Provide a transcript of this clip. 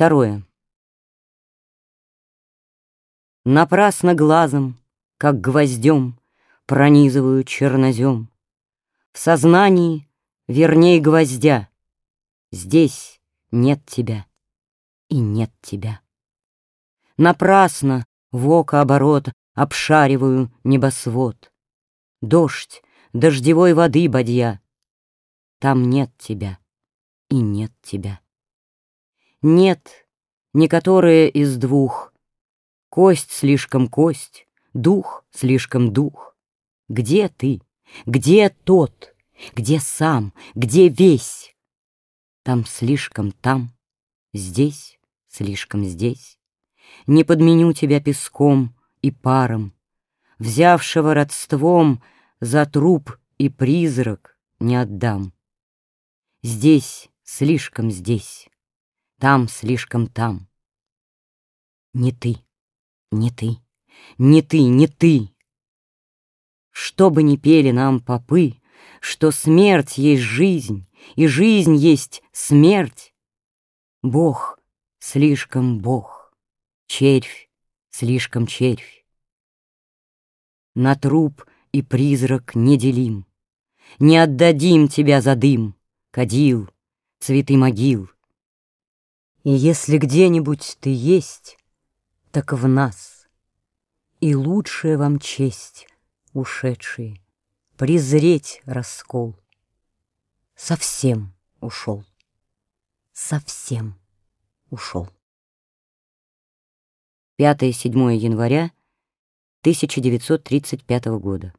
Второе. Напрасно глазом, как гвоздем, Пронизываю чернозем. В сознании верней гвоздя. Здесь нет тебя и нет тебя. Напрасно в око оборот Обшариваю небосвод. Дождь, дождевой воды бадья. Там нет тебя и нет тебя. Нет, не которое из двух. Кость слишком кость, дух слишком дух. Где ты? Где тот? Где сам? Где весь? Там слишком там, здесь слишком здесь. Не подменю тебя песком и паром, Взявшего родством за труп и призрак не отдам. Здесь слишком здесь, там слишком там. Не ты, не ты, не ты, не ты. Что бы ни пели нам попы, Что смерть есть жизнь, и жизнь есть смерть. Бог слишком Бог, червь слишком червь. На труп и призрак не делим, Не отдадим тебя за дым, кадил, цветы могил. И если где-нибудь ты есть, так в нас, И лучшая вам честь, ушедшие, Презреть раскол. Совсем ушел, совсем ушел. 5-7 января 1935 года.